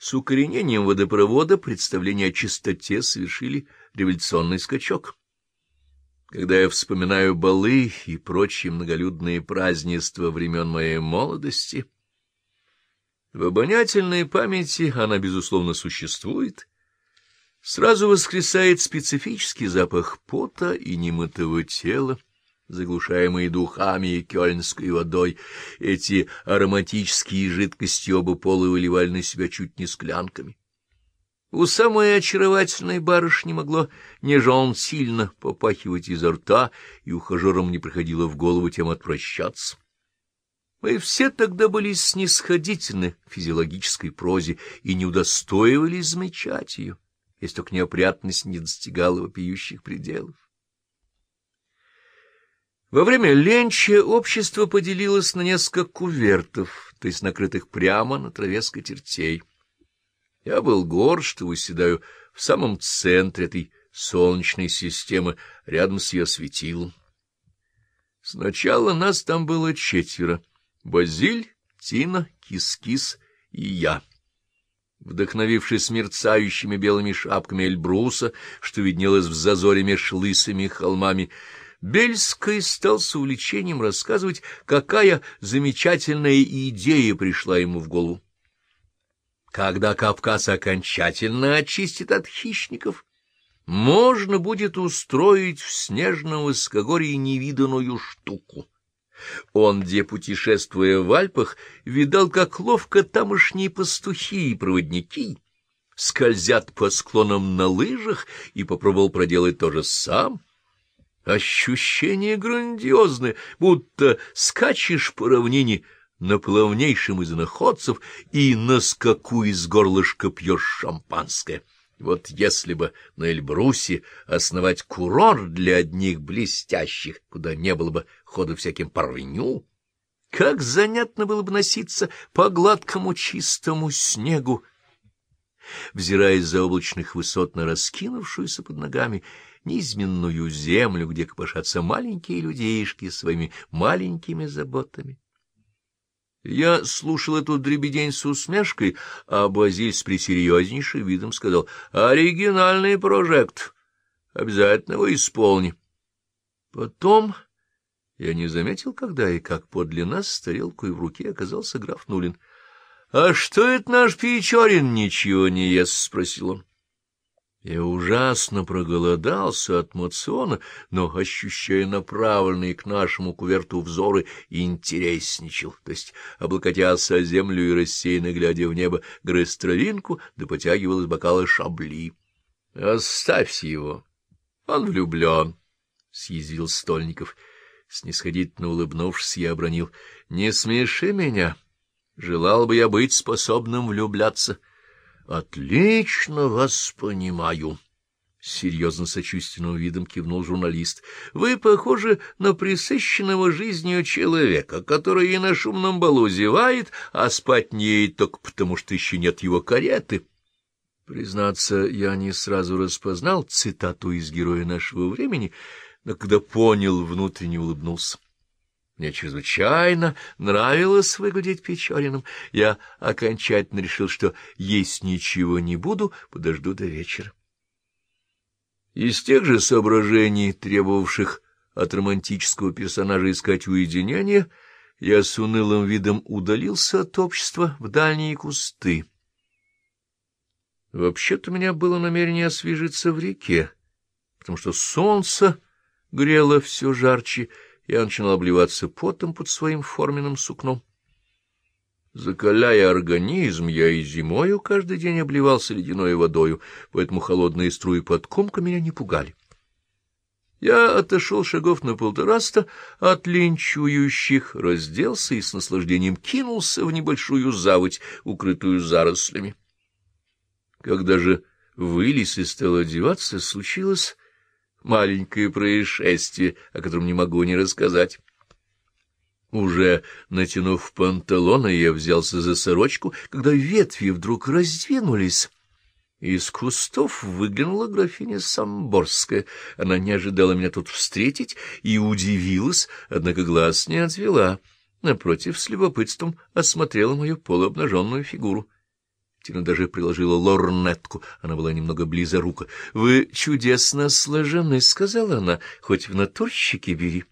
с укоренением водопровода представления о чистоте совершили революционный скачок. Когда я вспоминаю балы и прочие многолюдные празднества времен моей молодости, в обонятельной памяти она, безусловно, существует, сразу воскресает специфический запах пота и немытого тела, заглушаемые духами и кёльнской водой. Эти ароматические жидкости оба пола выливали на себя чуть не склянками. У самой очаровательной барышни могло нежон сильно попахивать изо рта, и ухажерам не приходило в голову тем отвращаться. Мы все тогда были снисходительны физиологической прозе и не удостоивались замечать ее, если только неопрятность не достигала вопиющих пределов. Во время ленча общество поделилось на несколько кувертов, то есть накрытых прямо на траве скатертей. Я был горд, что выседаю в самом центре этой солнечной системы, рядом с ее светилом. Сначала нас там было четверо — Базиль, Тина, Кис-Кис и я. Вдохновившись мерцающими белыми шапками Эльбруса, что виднелось в зазоре меж лысыми холмами, Бельский стал с увлечением рассказывать, какая замечательная идея пришла ему в голову. Когда Кавказ окончательно очистит от хищников, можно будет устроить в снежном высокогорье невиданную штуку. Он, где путешествуя в Альпах, видал, как ловко тамошние пастухи и проводники скользят по склонам на лыжах, и попробовал проделать то же сам — Ощущение грандиозное, будто скачешь по равнине на плавнейшем из находцев и на скаку из горлышка пьешь шампанское. Вот если бы на Эльбрусе основать курорт для одних блестящих, куда не было бы хода всяким парвеню, как занятно было бы носиться по гладкому чистому снегу, взирая за облачных высот на раскинувшуюся под ногами низменную землю, где копошатся маленькие людейшки своими маленькими заботами. Я слушал эту дребедень с усмешкой, а Базиль с пресерьезнейшим видом сказал, «Оригинальный прожект. Обязательно его исполни». Потом я не заметил, когда и как подле нас с тарелкой в руке оказался граф Нулин. — А что это наш Печорин ничего не ест? — спросил он. Я ужасно проголодался от мациона, но, ощущая направленные к нашему куверту взоры, интересничал, то есть, облокотясь о землю и рассеянно глядя в небо, грыз травинку, да потягивал из бокала шабли. — Оставьте его, он влюблен, — съязвил Стольников. Снисходительно улыбнувшись, я обронил. — Не смеши меня, желал бы я быть способным влюбляться. —— Отлично вас понимаю, — серьезно сочувственным видом кивнул журналист. — Вы похожи на присыщенного жизнью человека, который и на шумном балу зевает, а спать не только потому, что еще нет его кареты. Признаться, я не сразу распознал цитату из героя нашего времени, но когда понял, внутренне улыбнулся. Мне чрезвычайно нравилось выглядеть Печориным. Я окончательно решил, что есть ничего не буду, подожду до вечера. Из тех же соображений, требовавших от романтического персонажа искать уединение, я с унылым видом удалился от общества в дальние кусты. Вообще-то у меня было намерение освежиться в реке, потому что солнце грело все жарче, я начинал обливаться потом под своим форменным сукном. Закаляя организм, я и зимою каждый день обливался ледяной водою, поэтому холодные струи подкомка меня не пугали. Я отошел шагов на полтораста от линчующих, разделся и с наслаждением кинулся в небольшую заводь, укрытую зарослями. Когда же вылез и стал одеваться, случилось маленькое происшествие, о котором не могу не рассказать. Уже натянув панталоны, я взялся за сорочку, когда ветви вдруг раздвинулись. Из кустов выглянула графиня Самборская. Она не ожидала меня тут встретить и удивилась, однако глаз не отвела. Напротив, с любопытством осмотрела мою полуобнаженную фигуру. Тина даже приложила лорнетку, она была немного близорука. — Вы чудесно сложены, — сказала она, — хоть в натурщике бери.